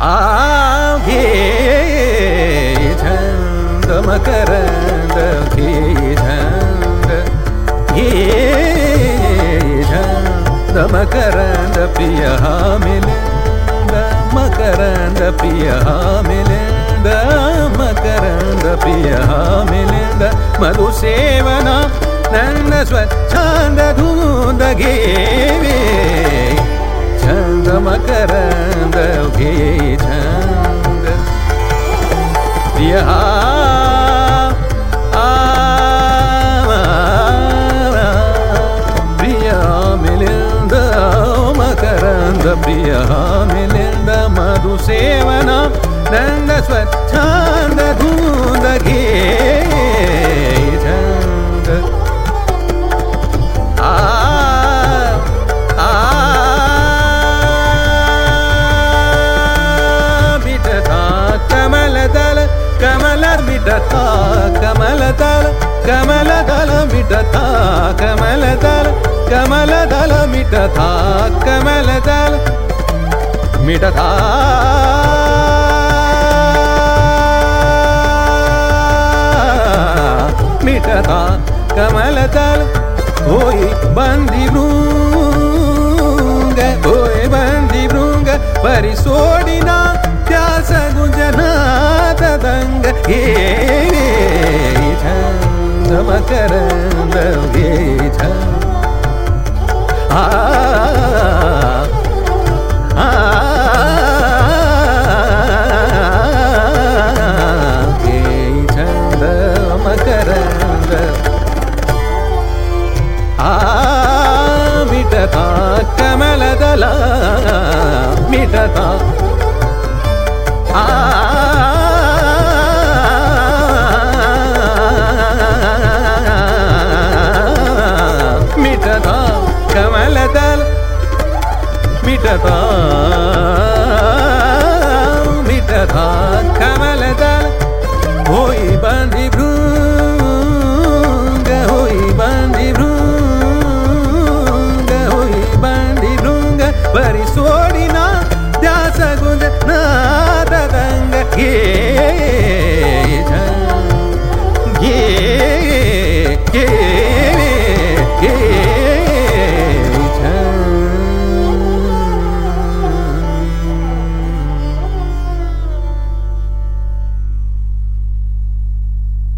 आभीझन्द मिल the गीझन्द मकरन्द प्रियः मिलिन्द मकरंद पिया मिलिन्द मकरन्द प्रियः नंद मधुसेवना छंद धूंद गे छंद मकरंद न्द प्रिया मिलिन्द मकरन्द। प्रिया मिलिन्द मधुसेवनन्द स्वच्छ। कमल दल मिटता कमल दल कमल दल कमलदलमिटथा कमलदल था कमलदल मिटथा कमल दल होय बंदी भ्रूंग होय बंदी ब्रूंग परिसोड़ी ना क्या गुजनात दंग, ये मकरंद गेझ मकरंद आ मिटता कमलदला मिटता आ ಬಿಡದ